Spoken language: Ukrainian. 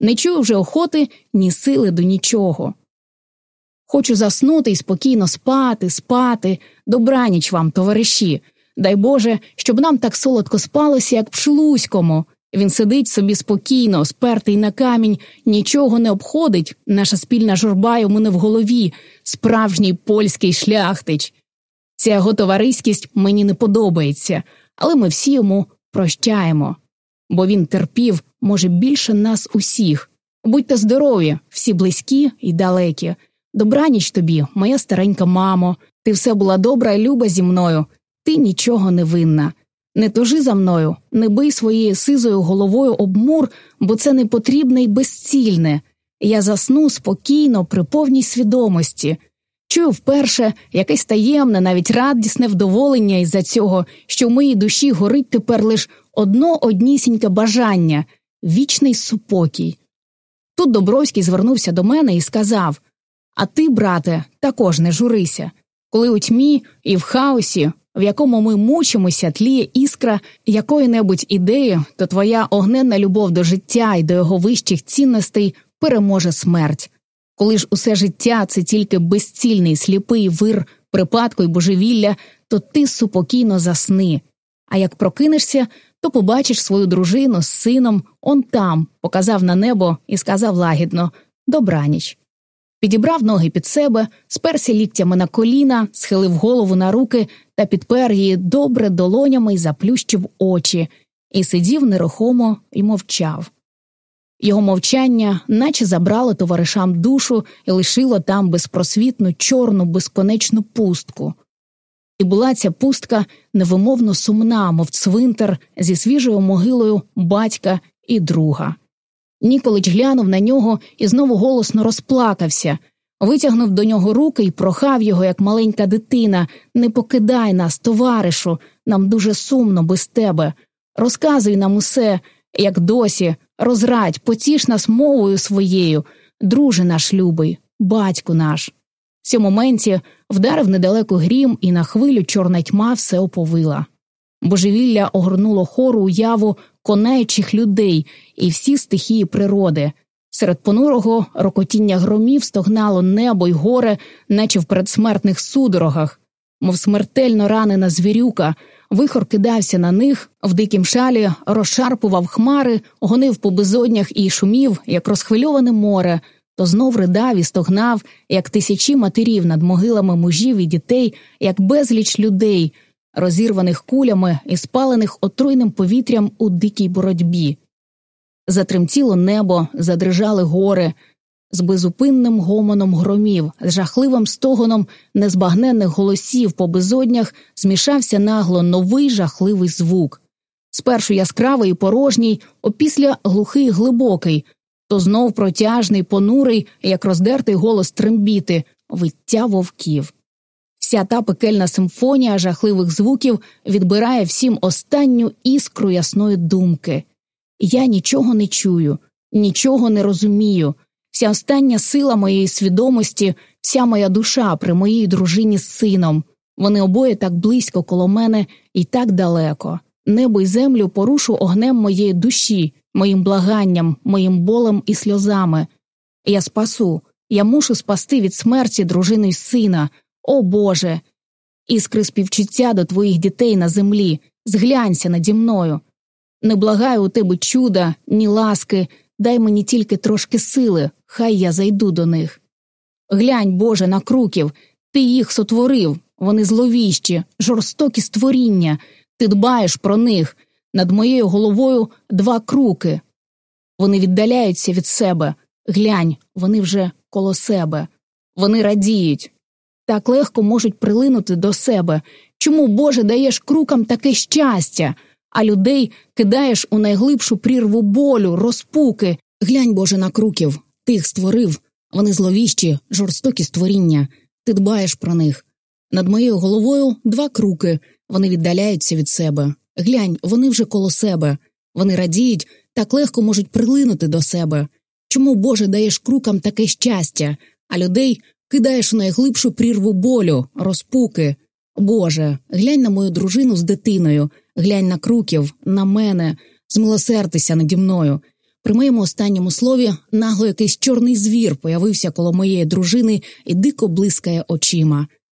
Не чую вже охоти, ні сили до нічого. Хочу заснути і спокійно спати, спати. Добраніч вам, товариші. Дай Боже, щоб нам так солодко спалося, як пшелуському. Він сидить собі спокійно, спертий на камінь, нічого не обходить. Наша спільна журба йому не в голові, справжній польський шляхтич. Ця його товариськість мені не подобається, але ми всі йому прощаємо, бо він терпів, може, більше нас усіх. Будьте здорові, всі близькі і далекі. Добраніч тобі, моя старенька мамо, ти все була добра і люба зі мною, ти нічого не винна. Не тужи за мною, не бий своєю сизою головою об мур, бо це не потрібне й безцільне. Я засну спокійно, при повній свідомості. Чую вперше якесь таємне, навіть радісне вдоволення із за цього, що в моїй душі горить тепер лиш одно однісіньке бажання вічний супокій. Тут Добровський звернувся до мене і сказав А ти, брате, також не журися. Коли у тьмі і в хаосі, в якому ми мучимося, тліє іскра якої небудь ідеї, то твоя огненна любов до життя і до його вищих цінностей переможе смерть. Коли ж усе життя це тільки безцільний сліпий вир припадку й божевілля, то ти супокійно засни. А як прокинешся, то побачиш свою дружину з сином он там, показав на небо і сказав лагідно добраніч. Підібрав ноги під себе, сперся ліктями на коліна, схилив голову на руки та підпер її добре долонями й заплющив очі, і сидів нерухомо й мовчав. Його мовчання, наче забрало товаришам душу і лишило там безпросвітну чорну безконечну пустку. І була ця пустка невимовно сумна, мов цвинтар зі свіжою могилою батька і друга. Ніколич глянув на нього і знову голосно розплакався, витягнув до нього руки і прохав його, як маленька дитина не покидай нас, товаришу, нам дуже сумно без тебе. Розказуй нам усе, як досі, розрадь, потіш нас мовою своєю, друже наш любий, батьку наш. В цьому моменті вдарив недалеко грім, і на хвилю чорна тьма все оповила. Божевілля огорнуло хору уяву конаючих людей і всі стихії природи. Серед понурого рокотіння громів стогнало небо й горе, наче в передсмертних судорогах, мов смертельно ранена звірюка. Вихор кидався на них, в дикім шалі розшарпував хмари, гонив по безоднях і шумів, як розхвильоване море, то знов ридав і стогнав, як тисячі матерів над могилами мужів і дітей, як безліч людей, розірваних кулями і спалених отруйним повітрям у дикій боротьбі. Затремтіло небо, задрижали гори, з безупинним гомоном громів, з жахливим стогоном незбагненних голосів по безоднях змішався нагло новий жахливий звук. Спершу яскравий і порожній, опісля глухий глибокий, то знов протяжний, понурий, як роздертий голос трембіти, виття вовків. Вся та пекельна симфонія жахливих звуків відбирає всім останню іскру ясної думки. Я нічого не чую, нічого не розумію. Вся остання сила моєї свідомості, вся моя душа при моїй дружині з сином. Вони обоє так близько коло мене і так далеко. Небо й землю порушу огнем моєї душі, моїм благанням, моїм болем і сльозами. Я спасу, я мушу спасти від смерті дружину й сина. О Боже! Іскри співчуття до твоїх дітей на землі, зглянься наді мною. Не благаю у тебе чуда, ні ласки, дай мені тільки трошки сили, хай я зайду до них. Глянь, Боже, на круків, ти їх сотворив, вони зловіщі, жорстокі створіння, ти дбаєш про них. Над моєю головою два круки. Вони віддаляються від себе. Глянь, вони вже коло себе. Вони радіють. Так легко можуть прилинути до себе. Чому, Боже, даєш крукам таке щастя, а людей кидаєш у найглибшу прірву болю, розпуки. Глянь, Боже, на круків, ти їх створив. Вони зловіщі, жорстокі створіння. Ти дбаєш про них. Над моєю головою два круки, вони віддаляються від себе. Глянь, вони вже коло себе, вони радіють, так легко можуть прилинути до себе. Чому, Боже, даєш крукам таке щастя, а людей кидаєш у найглибшу прірву болю, розпуки? Боже, глянь на мою дружину з дитиною, глянь на круків, на мене, змилосердися наді мною. При моєму останньому слові нагло якийсь чорний звір появився коло моєї дружини і дико блискає очима.